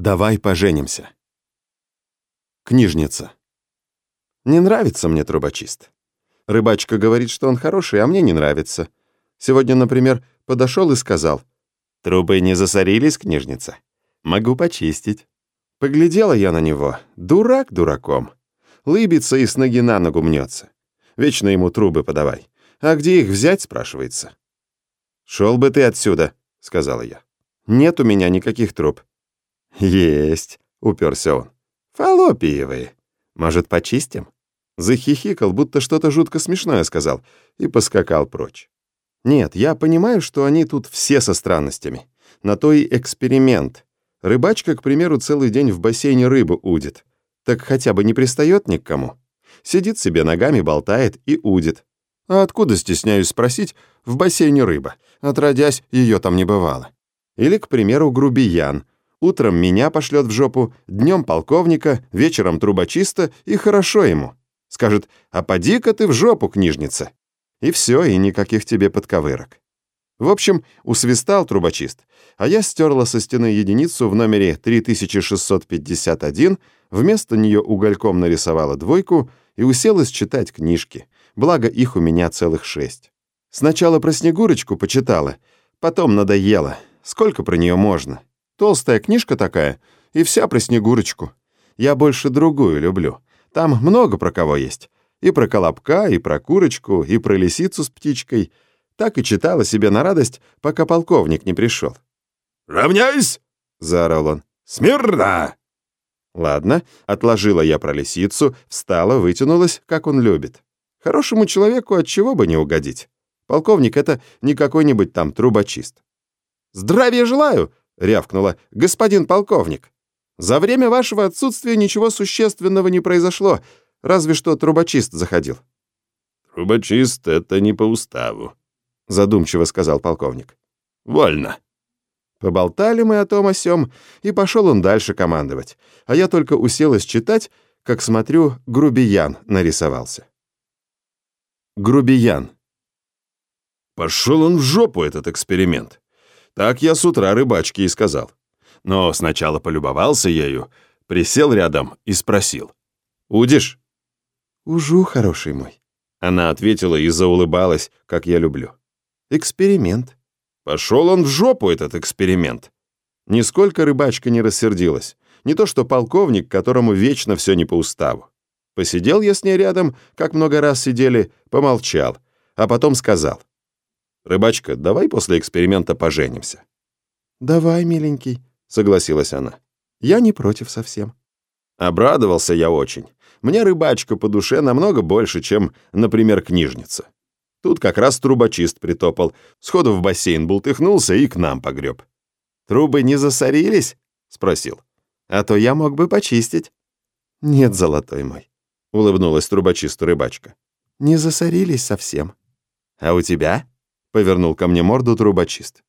Давай поженимся. Книжница. Не нравится мне трубочист. Рыбачка говорит, что он хороший, а мне не нравится. Сегодня, например, подошел и сказал, «Трубы не засорились, книжница? Могу почистить». Поглядела я на него. Дурак дураком. Лыбится и с ноги на ногу мнется. Вечно ему трубы подавай. А где их взять, спрашивается. «Шел бы ты отсюда», — сказала я. «Нет у меня никаких труб». «Есть», — уперся он. «Фаллопиевые. Может, почистим?» Захихикал, будто что-то жутко смешное сказал, и поскакал прочь. «Нет, я понимаю, что они тут все со странностями. На то и эксперимент. Рыбачка, к примеру, целый день в бассейне рыбу удит. Так хотя бы не пристает ни к кому. Сидит себе ногами, болтает и удит. А откуда, стесняюсь спросить, в бассейне рыба? Отродясь, ее там не бывало. Или, к примеру, грубиян. Утром меня пошлет в жопу, днем полковника, вечером трубочиста, и хорошо ему. Скажет, а поди-ка ты в жопу, книжница. И все, и никаких тебе подковырок. В общем, усвистал трубочист, а я стерла со стены единицу в номере 3651, вместо нее угольком нарисовала двойку и уселась читать книжки, благо их у меня целых шесть. Сначала про Снегурочку почитала, потом надоело. Сколько про нее можно? Толстая книжка такая, и вся про Снегурочку. Я больше другую люблю. Там много про кого есть. И про Колобка, и про Курочку, и про Лисицу с птичкой. Так и читала себе на радость, пока полковник не пришел. «Равняйсь!» — заорал он. «Смирно!» Ладно, отложила я про лисицу, встала, вытянулась, как он любит. Хорошему человеку от чего бы не угодить. Полковник — это не какой-нибудь там трубочист. «Здравия желаю!» — рявкнула. «Господин полковник!» За время вашего отсутствия ничего существенного не произошло, разве что трубочист заходил». «Трубочист — это не по уставу», — задумчиво сказал полковник. «Вольно». Поболтали мы о том о сём, и пошел он дальше командовать, а я только уселась читать, как смотрю, грубиян нарисовался. Грубиян. Пошел он в жопу, этот эксперимент. Так я с утра рыбачке и сказал но сначала полюбовался ею, присел рядом и спросил. «Удишь?» «Ужу, хороший мой». Она ответила и заулыбалась, как я люблю. «Эксперимент». Пошел он в жопу, этот эксперимент. Нисколько рыбачка не рассердилась. Не то что полковник, которому вечно все не по уставу. Посидел я с ней рядом, как много раз сидели, помолчал, а потом сказал. «Рыбачка, давай после эксперимента поженимся». «Давай, миленький», согласилась она. Я не против совсем. Обрадовался я очень. Мне рыбачка по душе намного больше, чем, например, книжница. Тут как раз трубочист притопал, сходу в бассейн бултыхнулся и к нам погреб. «Трубы не засорились?» — спросил. «А то я мог бы почистить». «Нет, золотой мой», — улыбнулась трубочисту рыбачка. «Не засорились совсем». «А у тебя?» — повернул ко мне морду трубочист.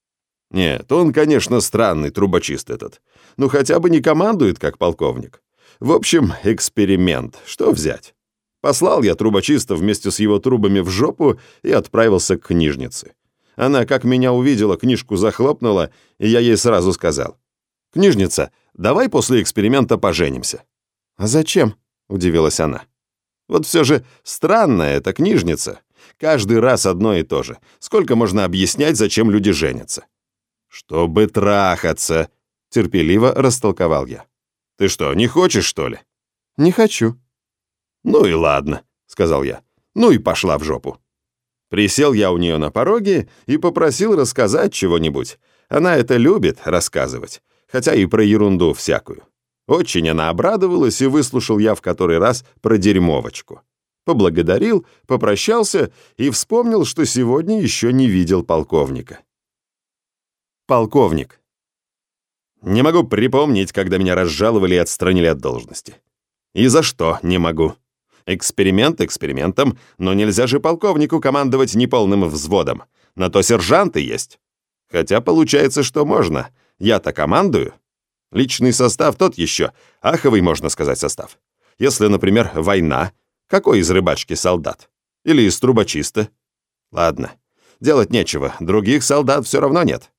Нет, он, конечно, странный трубочист этот. Ну, хотя бы не командует, как полковник. В общем, эксперимент. Что взять? Послал я трубочиста вместе с его трубами в жопу и отправился к книжнице. Она, как меня увидела, книжку захлопнула, и я ей сразу сказал. «Книжница, давай после эксперимента поженимся». «А зачем?» — удивилась она. «Вот все же странная эта книжница. Каждый раз одно и то же. Сколько можно объяснять, зачем люди женятся?» «Чтобы трахаться», — терпеливо растолковал я. «Ты что, не хочешь, что ли?» «Не хочу». «Ну и ладно», — сказал я. «Ну и пошла в жопу». Присел я у нее на пороге и попросил рассказать чего-нибудь. Она это любит, рассказывать, хотя и про ерунду всякую. Очень она обрадовалась, и выслушал я в который раз про дерьмовочку. Поблагодарил, попрощался и вспомнил, что сегодня еще не видел полковника. Полковник. Не могу припомнить, когда меня разжаловали и отстранили от должности. И за что не могу. Эксперимент экспериментом, но нельзя же полковнику командовать неполным взводом. На то сержанты есть. Хотя получается, что можно. Я-то командую. Личный состав тот еще. Аховый, можно сказать, состав. Если, например, война, какой из рыбачки солдат? Или из трубочиста? Ладно, делать нечего, других солдат все равно нет.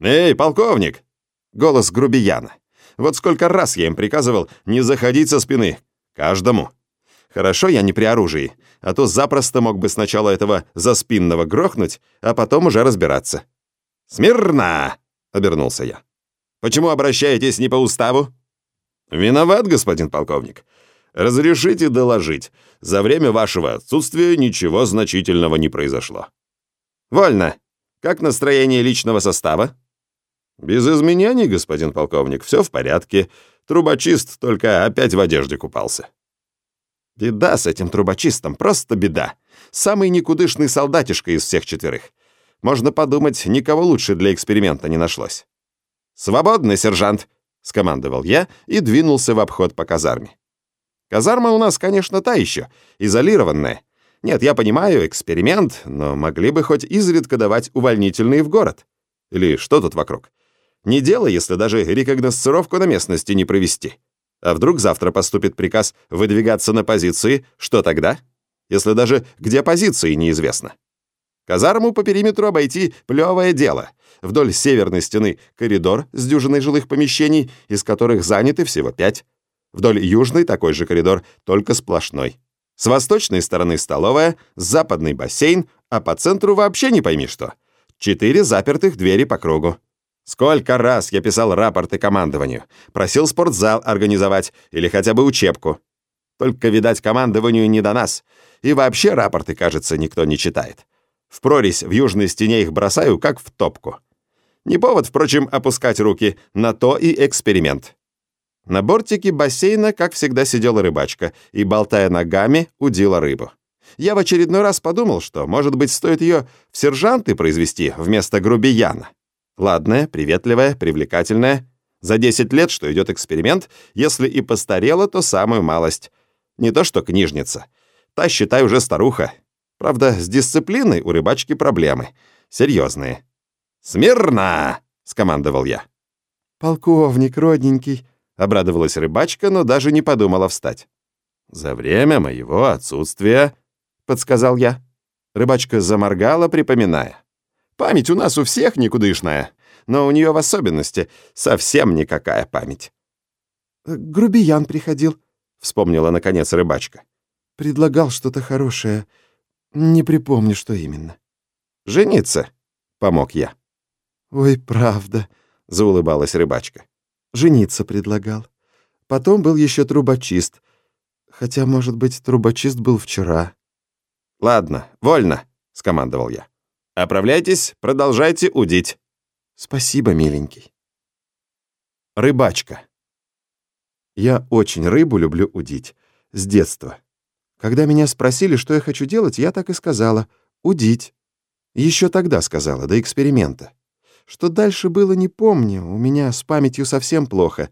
«Эй, полковник!» Голос грубияна. Вот сколько раз я им приказывал не заходить со спины. Каждому. Хорошо, я не при оружии, а то запросто мог бы сначала этого заспинного грохнуть, а потом уже разбираться. «Смирно!» — обернулся я. «Почему обращаетесь не по уставу?» «Виноват, господин полковник. Разрешите доложить. За время вашего отсутствия ничего значительного не произошло». «Вольно. Как настроение личного состава?» «Без изменений, господин полковник, все в порядке. Трубочист только опять в одежде купался». «Беда с этим трубочистом, просто беда. Самый никудышный солдатишка из всех четверых. Можно подумать, никого лучше для эксперимента не нашлось». «Свободный, сержант!» — скомандовал я и двинулся в обход по казарме. Казарма у нас, конечно, та еще, изолированная. Нет, я понимаю, эксперимент, но могли бы хоть изредка давать увольнительные в город. Или что тут вокруг? Не дело, если даже рекогносцировку на местности не провести. А вдруг завтра поступит приказ выдвигаться на позиции, что тогда? Если даже где позиции неизвестно. Казарму по периметру обойти — плевое дело. Вдоль северной стены коридор с дюжиной жилых помещений, из которых заняты всего пять. Вдоль южной такой же коридор, только сплошной. С восточной стороны столовая, западный бассейн, а по центру вообще не пойми что. Четыре запертых двери по кругу. Сколько раз я писал рапорты командованию, просил спортзал организовать или хотя бы учебку. Только, видать, командованию не до нас. И вообще рапорты, кажется, никто не читает. В прорезь в южной стене их бросаю, как в топку. Не повод, впрочем, опускать руки, на то и эксперимент. На бортике бассейна, как всегда, сидела рыбачка и, болтая ногами, удила рыбу. Я в очередной раз подумал, что, может быть, стоит ее в сержанты произвести вместо грубияна. Ладная, приветливая, привлекательная. За 10 лет, что идет эксперимент, если и постарела, то самую малость. Не то что книжница. Та, считай, уже старуха. Правда, с дисциплиной у рыбачки проблемы. Серьезные. «Смирно!» — скомандовал я. «Полковник, родненький», — обрадовалась рыбачка, но даже не подумала встать. «За время моего отсутствия», — подсказал я. Рыбачка заморгала, припоминая. «Память у нас у всех никудышная, но у нее в особенности совсем никакая память». «Грубиян приходил», — вспомнила, наконец, рыбачка. «Предлагал что-то хорошее. Не припомню, что именно». «Жениться», — помог я. «Ой, правда», — заулыбалась рыбачка. «Жениться предлагал. Потом был еще трубочист. Хотя, может быть, трубочист был вчера». «Ладно, вольно», — скомандовал я. «Оправляйтесь, продолжайте удить». «Спасибо, миленький». Рыбачка. Я очень рыбу люблю удить. С детства. Когда меня спросили, что я хочу делать, я так и сказала — удить. Еще тогда сказала, до эксперимента. Что дальше было, не помню, у меня с памятью совсем плохо.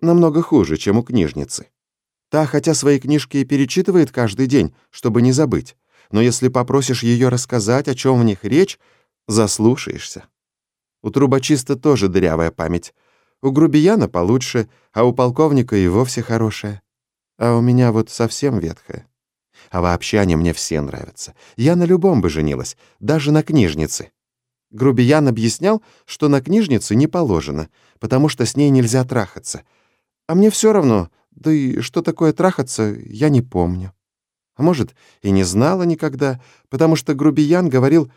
Намного хуже, чем у книжницы. Та, хотя свои книжки и перечитывает каждый день, чтобы не забыть, но если попросишь ее рассказать, о чем в них речь, заслушаешься. У трубочиста тоже дырявая память. У грубияна получше, а у полковника и вовсе хорошая. А у меня вот совсем ветхая. А вообще они мне все нравятся. Я на любом бы женилась, даже на книжнице. Грубиян объяснял, что на книжнице не положено, потому что с ней нельзя трахаться. А мне все равно, да и что такое трахаться, я не помню. А может, и не знала никогда, потому что Грубиян говорил,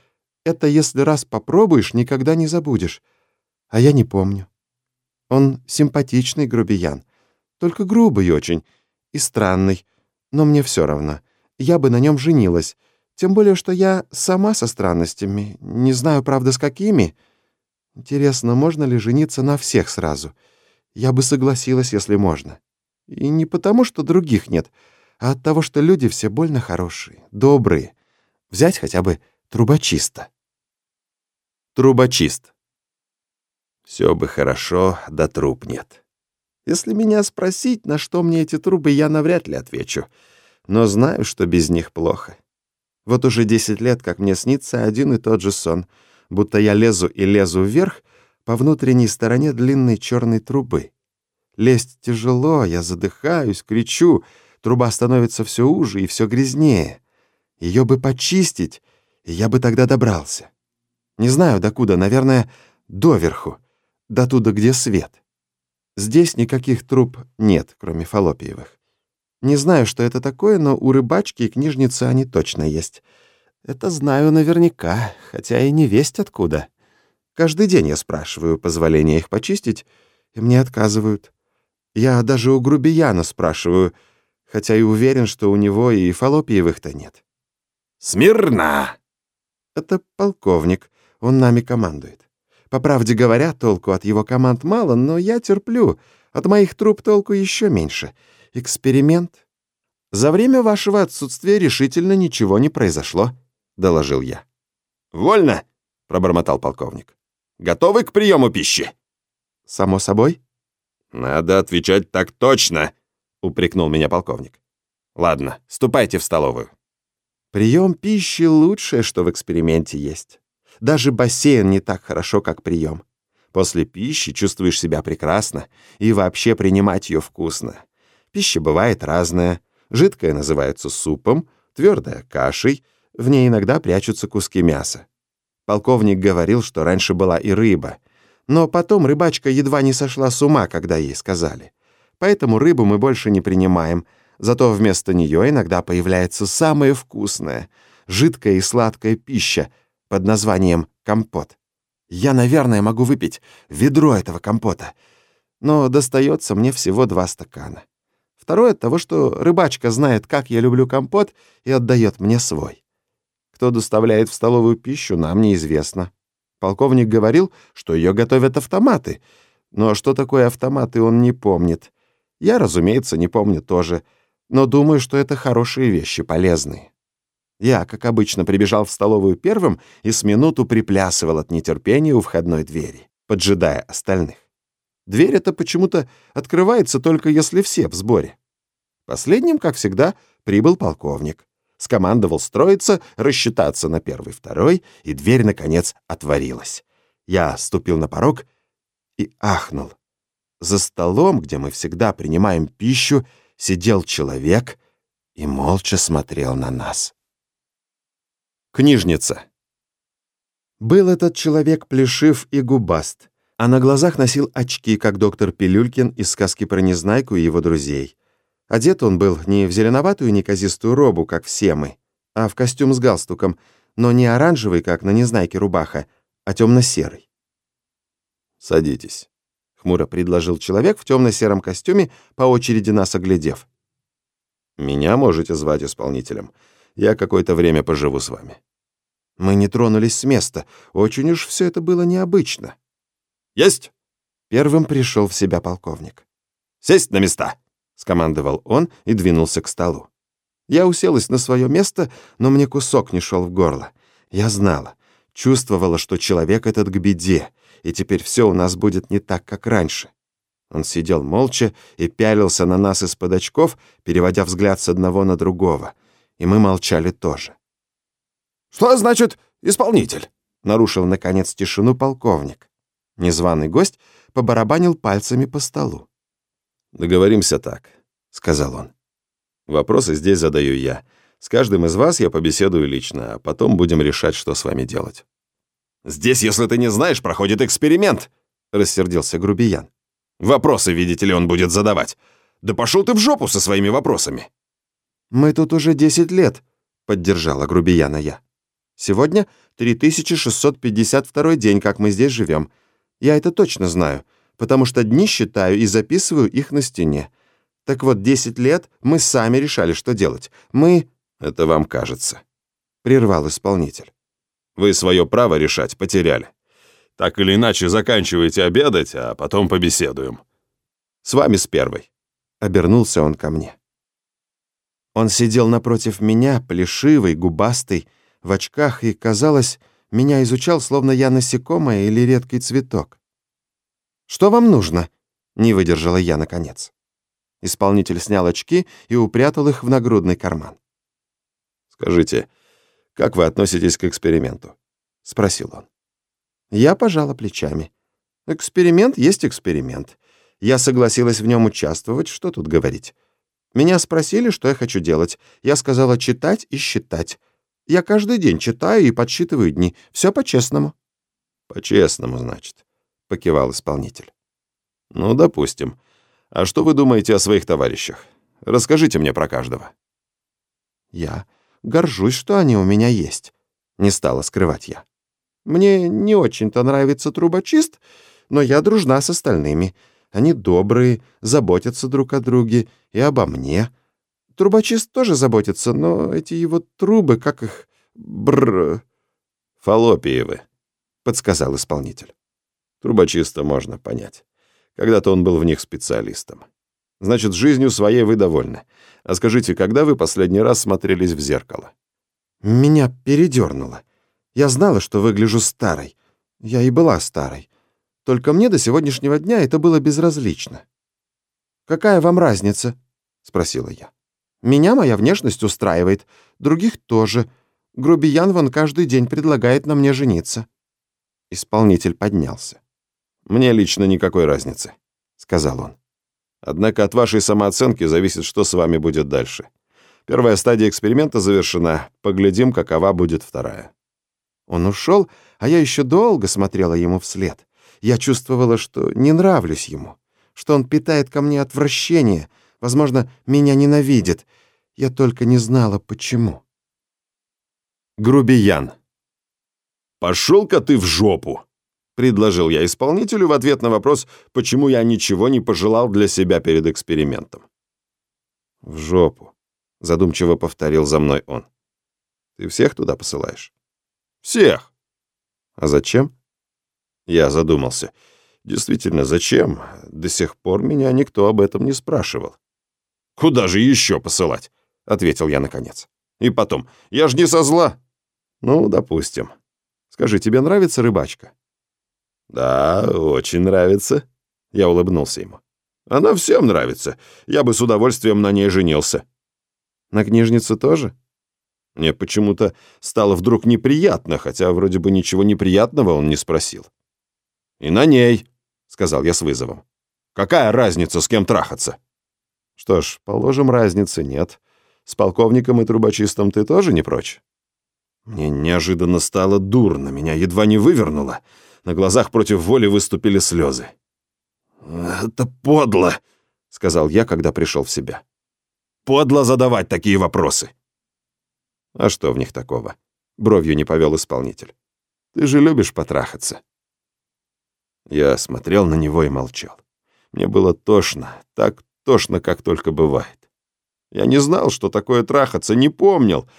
это если раз попробуешь, никогда не забудешь. А я не помню. Он симпатичный Грубиян, только грубый очень и странный, но мне все равно. Я бы на нем женилась, тем более, что я сама со странностями. Не знаю, правда, с какими. Интересно, можно ли жениться на всех сразу? Я бы согласилась, если можно. И не потому, что других нет, а от того, что люди все больно хорошие, добрые. Взять хотя бы трубочиста. Трубочист. Все бы хорошо, да труб нет. Если меня спросить, на что мне эти трубы, я навряд ли отвечу. Но знаю, что без них плохо. Вот уже десять лет, как мне снится один и тот же сон, будто я лезу и лезу вверх по внутренней стороне длинной черной трубы. Лезть тяжело, я задыхаюсь, кричу, труба становится все уже и все грязнее. Ее бы почистить, и я бы тогда добрался. Не знаю, докуда, наверное, доверху, до туда, где свет. Здесь никаких труб нет, кроме фаллопиевых. Не знаю, что это такое, но у рыбачки и книжницы они точно есть. Это знаю наверняка, хотя и не весть откуда. Каждый день я спрашиваю позволения их почистить, и мне отказывают. Я даже у грубияна спрашиваю, хотя и уверен, что у него и фаллопиевых-то нет. «Смирно!» Это полковник, он нами командует. По правде говоря, толку от его команд мало, но я терплю. От моих труб толку еще меньше. Эксперимент. За время вашего отсутствия решительно ничего не произошло, доложил я. Вольно, пробормотал полковник. Готовы к приему пищи? Само собой. Надо отвечать так точно, упрекнул меня полковник. Ладно, ступайте в столовую. Прием пищи лучшее, что в эксперименте есть. Даже бассейн не так хорошо, как прием. После пищи чувствуешь себя прекрасно, и вообще принимать ее вкусно. Пища бывает разная. Жидкая называется супом, твердая — кашей, в ней иногда прячутся куски мяса. Полковник говорил, что раньше была и рыба, но потом рыбачка едва не сошла с ума, когда ей сказали. Поэтому рыбу мы больше не принимаем — Зато вместо нее иногда появляется самая вкусная, жидкая и сладкая пища под названием компот. Я, наверное, могу выпить ведро этого компота, но достается мне всего два стакана. Второе от того, что рыбачка знает, как я люблю компот, и отдает мне свой. Кто доставляет в столовую пищу, нам неизвестно. Полковник говорил, что ее готовят автоматы, но что такое автоматы, он не помнит. Я, разумеется, не помню тоже — но думаю, что это хорошие вещи, полезные. Я, как обычно, прибежал в столовую первым и с минуту приплясывал от нетерпения у входной двери, поджидая остальных. Дверь эта почему-то открывается только если все в сборе. Последним, как всегда, прибыл полковник. Скомандовал строиться, рассчитаться на первый-второй, и дверь, наконец, отворилась. Я ступил на порог и ахнул. За столом, где мы всегда принимаем пищу, сидел человек и молча смотрел на нас. Книжница. Был этот человек плешив и губаст, а на глазах носил очки, как доктор Пилюлькин из сказки про Незнайку и его друзей. Одет он был не в зеленоватую неказистую робу, как все мы, а в костюм с галстуком, но не оранжевый, как на Незнайке рубаха, а темно-серый. «Садитесь», хмуро предложил человек в темно-сером костюме, по очереди нас оглядев. Меня можете звать исполнителем. Я какое-то время поживу с вами. Мы не тронулись с места. Очень уж все это было необычно. Есть! Первым пришел в себя полковник. Сесть на места! скомандовал он и двинулся к столу. Я уселась на свое место, но мне кусок не шел в горло. Я знала, чувствовала, что человек этот к беде, и теперь все у нас будет не так, как раньше. Он сидел молча и пялился на нас из-под очков, переводя взгляд с одного на другого, и мы молчали тоже. «Что значит исполнитель?» — нарушил, наконец, тишину полковник. Незваный гость побарабанил пальцами по столу. «Договоримся так», — сказал он. «Вопросы здесь задаю я. С каждым из вас я побеседую лично, а потом будем решать, что с вами делать». «Здесь, если ты не знаешь, проходит эксперимент», — рассердился грубиян. «Вопросы, видите ли, он будет задавать. Да пошел ты в жопу со своими вопросами». «Мы тут уже 10 лет», — поддержала грубияна я. «Сегодня 3652 день, как мы здесь живем. Я это точно знаю, потому что дни считаю и записываю их на стене. Так вот, 10 лет мы сами решали, что делать. Мы...» «Это вам кажется», — прервал исполнитель. Вы свое право решать потеряли. Так или иначе, заканчивайте обедать, а потом побеседуем. С вами с первой». Обернулся он ко мне. Он сидел напротив меня, плешивый, губастый, в очках, и, казалось, меня изучал, словно я насекомое или редкий цветок. «Что вам нужно?» — не выдержала я, наконец. Исполнитель снял очки и упрятал их в нагрудный карман. «Скажите, как вы относитесь к эксперименту?» — спросил он. Я пожала плечами. Эксперимент есть эксперимент. Я согласилась в нем участвовать, что тут говорить. Меня спросили, что я хочу делать. Я сказала читать и считать. Я каждый день читаю и подсчитываю дни. Все по-честному. «По-честному, значит», — покивал исполнитель. Ну, допустим. А что вы думаете о своих товарищах? Расскажите мне про каждого. Я горжусь, что они у меня есть. Не стала скрывать я. Мне не очень-то нравится трубочист, но я дружна с остальными. Они добрые, заботятся друг о друге и обо мне. Трубочист тоже заботится, но эти его трубы, как их... Бррр... Фалопиевы, подсказал исполнитель. Трубочиста можно понять. Когда-то он был в них специалистом. Значит, жизнью своей вы довольны. А скажите, когда вы последний раз смотрелись в зеркало? Меня передернуло. Я знала, что выгляжу старой. Я и была старой. Только мне до сегодняшнего дня это было безразлично. «Какая вам разница?» — спросила я. «Меня моя внешность устраивает, других тоже. Грубиян вон каждый день предлагает на мне жениться». Исполнитель поднялся. «Мне лично никакой разницы», — сказал он. «Однако от вашей самооценки зависит, что с вами будет дальше. Первая стадия эксперимента завершена. Поглядим, какова будет вторая». Он ушел, а я еще долго смотрела ему вслед. Я чувствовала, что не нравлюсь ему, что он питает ко мне отвращение, возможно, меня ненавидит. Я только не знала, почему. Грубиян. «Пошел-ка ты в жопу!» — предложил я исполнителю в ответ на вопрос, почему я ничего не пожелал для себя перед экспериментом. «В жопу», — задумчиво повторил за мной он. «Ты всех туда посылаешь?» Всех. А зачем? Я задумался. Действительно, зачем? До сих пор меня никто об этом не спрашивал. Куда же еще посылать? Ответил я наконец. И потом, я ж не со зла. Ну, допустим. Скажи, тебе нравится рыбачка? Да, очень нравится. Я улыбнулся ему. Она всем нравится. Я бы с удовольствием на ней женился. На книжнице тоже? Мне почему-то стало вдруг неприятно, хотя вроде бы ничего неприятного он не спросил. «И на ней», — сказал я с вызовом. «Какая разница, с кем трахаться?» «Что ж, положим, разницы нет. С полковником и трубочистом ты тоже не прочь?» Мне неожиданно стало дурно, меня едва не вывернуло. На глазах против воли выступили слезы. «Это подло», — сказал я, когда пришел в себя. «Подло задавать такие вопросы». А что в них такого? Бровью не повел исполнитель. Ты же любишь потрахаться. Я смотрел на него и молчал. Мне было тошно, так тошно, как только бывает. Я не знал, что такое трахаться, не помнил.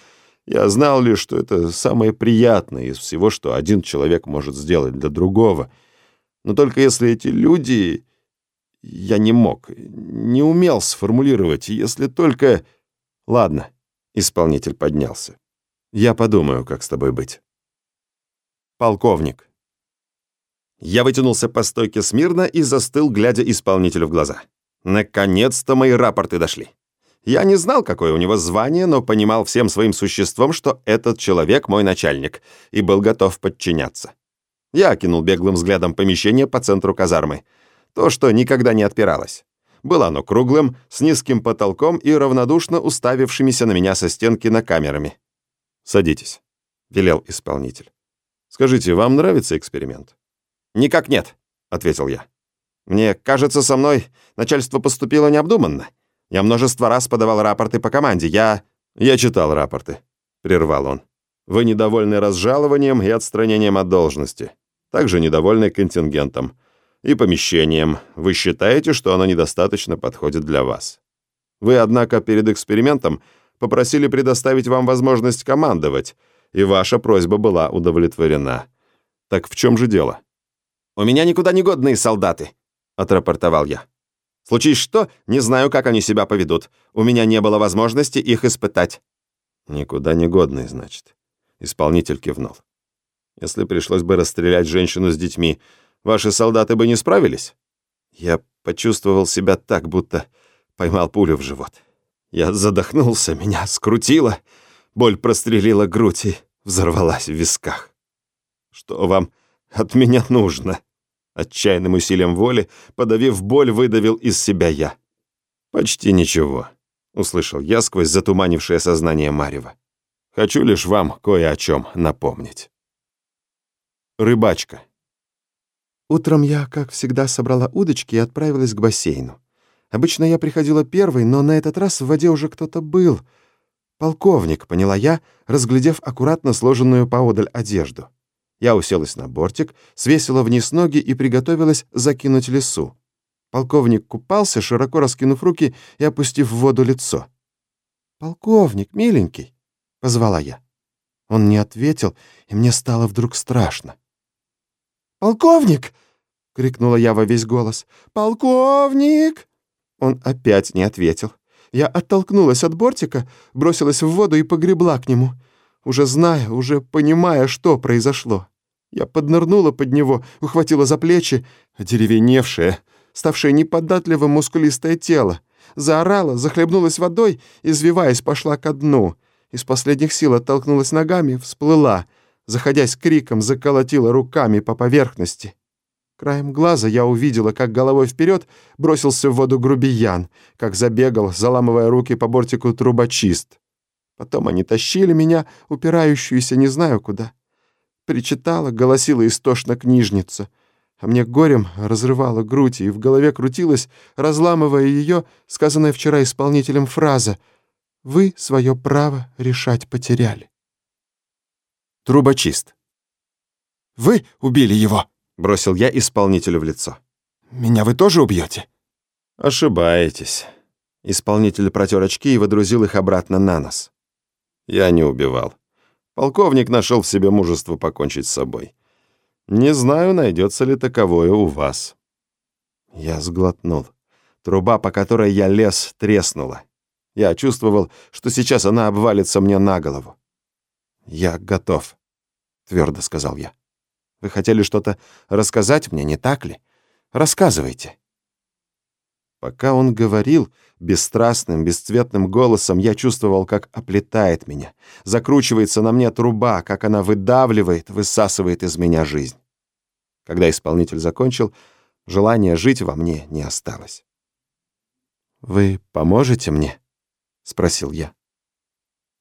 Я знал лишь, что это самое приятное из всего, что один человек может сделать для другого. Но только если эти люди... Я не мог, не умел сформулировать, если только... Ладно, Исполнитель поднялся. «Я подумаю, как с тобой быть». Полковник. Я вытянулся по стойке смирно и застыл, глядя исполнителю в глаза. Наконец-то мои рапорты дошли. Я не знал, какое у него звание, но понимал всем своим существом, что этот человек мой начальник, и был готов подчиняться. Я окинул беглым взглядом помещение по центру казармы. То, что никогда не отпиралось. Было оно круглым, с низким потолком и равнодушно уставившимися на меня со стенки на камерами. «Садитесь», — велел исполнитель. «Скажите, вам нравится эксперимент?» «Никак нет», — ответил я. «Мне кажется, со мной начальство поступило необдуманно. Я множество раз подавал рапорты по команде. Я...» «Я читал рапорты», — прервал он. «Вы недовольны разжалованием и отстранением от должности. Также недовольны контингентом и помещением. Вы считаете, что оно недостаточно подходит для вас. Вы, однако, перед экспериментом попросили предоставить вам возможность командовать, и ваша просьба была удовлетворена. Так в чем же дело? «У меня никуда не годные солдаты», — отрапортовал я. «Случись что, не знаю, как они себя поведут. У меня не было возможности их испытать». «Никуда не годные, значит», — исполнитель кивнул. «Если пришлось бы расстрелять женщину с детьми, Ваши солдаты бы не справились?» Я почувствовал себя так, будто поймал пулю в живот. Я задохнулся, меня скрутило, боль прострелила грудь и взорвалась в висках. «Что вам от меня нужно?» Отчаянным усилием воли, подавив боль, выдавил из себя я. «Почти ничего», — услышал я сквозь затуманившее сознание Марева. «Хочу лишь вам кое о чем напомнить». Рыбачка. Утром я, как всегда, собрала удочки и отправилась к бассейну. Обычно я приходила первой, но на этот раз в воде уже кто-то был. Полковник, поняла я, разглядев аккуратно сложенную поодаль одежду. Я уселась на бортик, свесила вниз ноги и приготовилась закинуть лесу. Полковник купался, широко раскинув руки и опустив в воду лицо. «Полковник, миленький!» — позвала я. Он не ответил, и мне стало вдруг страшно. «Полковник!» — крикнула я во весь голос. «Полковник!» Он опять не ответил. Я оттолкнулась от бортика, бросилась в воду и погребла к нему, уже зная, уже понимая, что произошло. Я поднырнула под него, ухватила за плечи, деревеневшее, ставшее неподатливым мускулистое тело, заорала, захлебнулась водой, извиваясь, пошла ко дну. Из последних сил оттолкнулась ногами, всплыла — заходясь криком, заколотила руками по поверхности. Краем глаза я увидела, как головой вперед бросился в воду грубиян, как забегал, заламывая руки по бортику трубочист. Потом они тащили меня, упирающуюся не знаю куда. Причитала, голосила истошно книжница, а мне горем разрывала грудь, и в голове крутилась, разламывая ее, сказанная вчера исполнителем фраза «Вы свое право решать потеряли». Трубочист. «Вы убили его!» — бросил я исполнителю в лицо. «Меня вы тоже убьете?» «Ошибаетесь». Исполнитель протер очки и водрузил их обратно на нос. «Я не убивал. Полковник нашел в себе мужество покончить с собой. Не знаю, найдется ли таковое у вас». Я сглотнул. Труба, по которой я лез, треснула. Я чувствовал, что сейчас она обвалится мне на голову. «Я готов», — твердо сказал я. «Вы хотели что-то рассказать мне, не так ли? Рассказывайте». Пока он говорил, бесстрастным, бесцветным голосом я чувствовал, как оплетает меня, закручивается на мне труба, как она выдавливает, высасывает из меня жизнь. Когда исполнитель закончил, желания жить во мне не осталось. «Вы поможете мне?» — спросил я.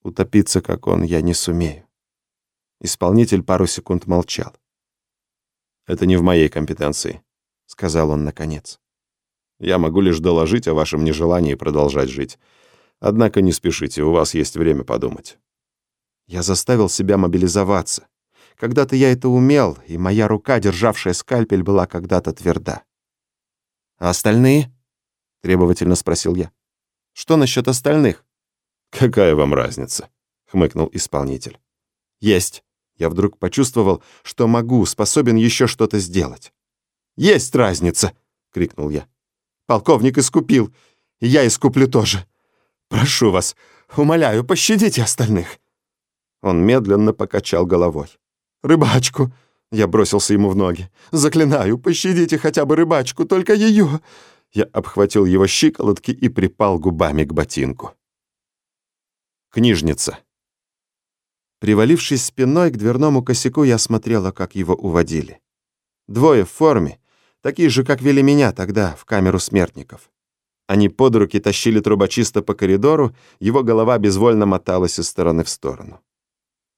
Утопиться, как он, я не сумею. Исполнитель пару секунд молчал. «Это не в моей компетенции», — сказал он наконец. «Я могу лишь доложить о вашем нежелании продолжать жить. Однако не спешите, у вас есть время подумать». Я заставил себя мобилизоваться. Когда-то я это умел, и моя рука, державшая скальпель, была когда-то тверда. «А остальные?» — требовательно спросил я. «Что насчет остальных?» «Какая вам разница?» — хмыкнул исполнитель. «Есть». Я вдруг почувствовал, что могу, способен еще что-то сделать. «Есть разница!» — крикнул я. «Полковник искупил, я искуплю тоже. Прошу вас, умоляю, пощадите остальных». Он медленно покачал головой. «Рыбачку!» — я бросился ему в ноги. «Заклинаю, пощадите хотя бы рыбачку, только ее!» Я обхватил его щиколотки и припал губами к ботинку. Книжница. Привалившись спиной к дверному косяку, я смотрела, как его уводили. Двое в форме, такие же, как вели меня тогда в камеру смертников. Они под руки тащили трубочиста по коридору, его голова безвольно моталась из стороны в сторону.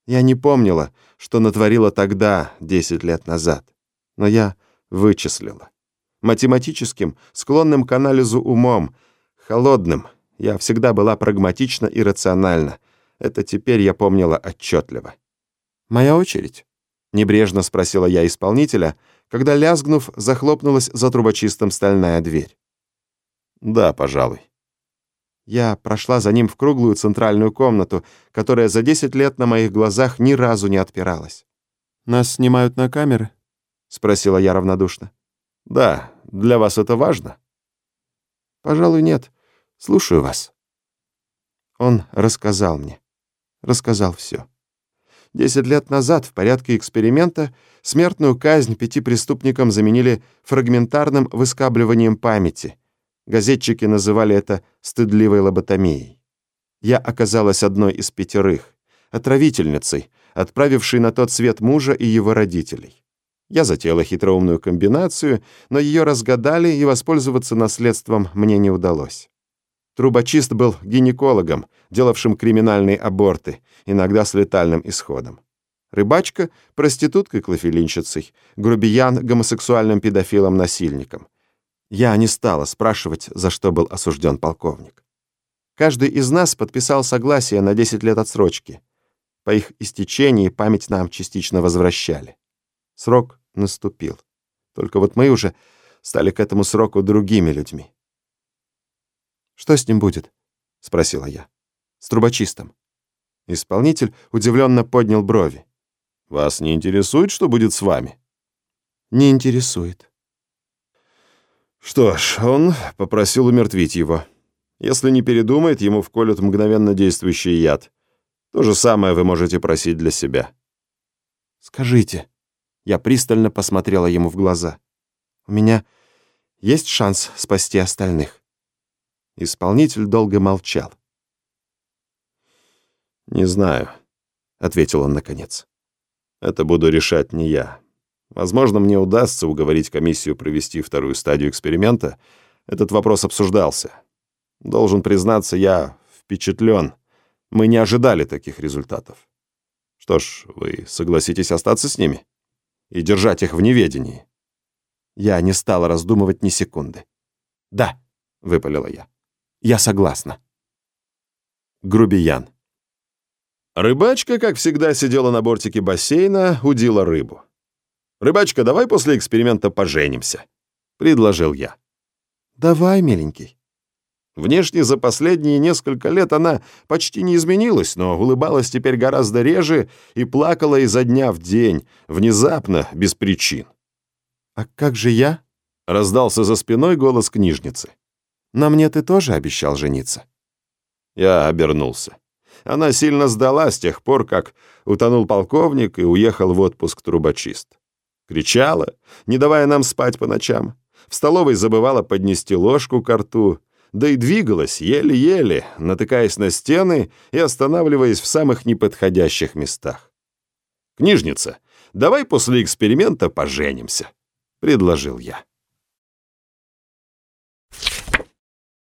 Я не помнила, что натворила тогда, 10 лет назад, но я вычислила. Математическим, склонным к анализу умом, холодным, я всегда была прагматична и рациональна. Это теперь я помнила отчетливо. «Моя очередь?» — небрежно спросила я исполнителя, когда, лязгнув, захлопнулась за трубочистом стальная дверь. «Да, пожалуй». Я прошла за ним в круглую центральную комнату, которая за 10 лет на моих глазах ни разу не отпиралась. «Нас снимают на камеры?» — спросила я равнодушно. «Да, для вас это важно?» «Пожалуй, нет. Слушаю вас». Он рассказал мне. Рассказал все. Десять лет назад в порядке эксперимента смертную казнь пяти преступникам заменили фрагментарным выскабливанием памяти. Газетчики называли это стыдливой лоботомией. Я оказалась одной из пятерых, отравительницей, отправившей на тот свет мужа и его родителей. Я затеяла хитроумную комбинацию, но ее разгадали, и воспользоваться наследством мне не удалось. Трубочист был гинекологом, делавшим криминальные аборты, иногда с летальным исходом. Рыбачка — проституткой-клофелинщицей, грубиян — гомосексуальным педофилом-насильником. Я не стала спрашивать, за что был осужден полковник. Каждый из нас подписал согласие на 10 лет отсрочки. По их истечении память нам частично возвращали. Срок наступил. Только вот мы уже стали к этому сроку другими людьми. «Что с ним будет?» — спросила я. «С трубочистом». Исполнитель удивленно поднял брови. Вас не интересует, что будет с вами? Не интересует. Что ж, он попросил умертвить его. Если не передумает, ему вколют мгновенно действующий яд. То же самое вы можете просить для себя. Скажите. Я пристально посмотрела ему в глаза. У меня есть шанс спасти остальных. Исполнитель долго молчал. «Не знаю», — ответил он наконец. Это буду решать не я. Возможно, мне удастся уговорить комиссию провести вторую стадию эксперимента. Этот вопрос обсуждался. Должен признаться, я впечатлен. Мы не ожидали таких результатов. Что ж, вы согласитесь остаться с ними? И держать их в неведении? Я не стала раздумывать ни секунды. «Да», — выпалила я. «Я согласна». Грубиян. Рыбачка, как всегда, сидела на бортике бассейна, удила рыбу. «Рыбачка, давай после эксперимента поженимся», — предложил я. «Давай, миленький». Внешне за последние несколько лет она почти не изменилась, но улыбалась теперь гораздо реже и плакала изо дня в день, внезапно, без причин. «А как же я?» — раздался за спиной голос книжницы. «На мне ты тоже обещал жениться». Я обернулся. Она сильно сдала с тех пор, как утонул полковник и уехал в отпуск трубочист. Кричала, не давая нам спать по ночам. В столовой забывала поднести ложку к рту, да и двигалась еле-еле, натыкаясь на стены и останавливаясь в самых неподходящих местах. «Книжница, давай после эксперимента поженимся», — предложил я.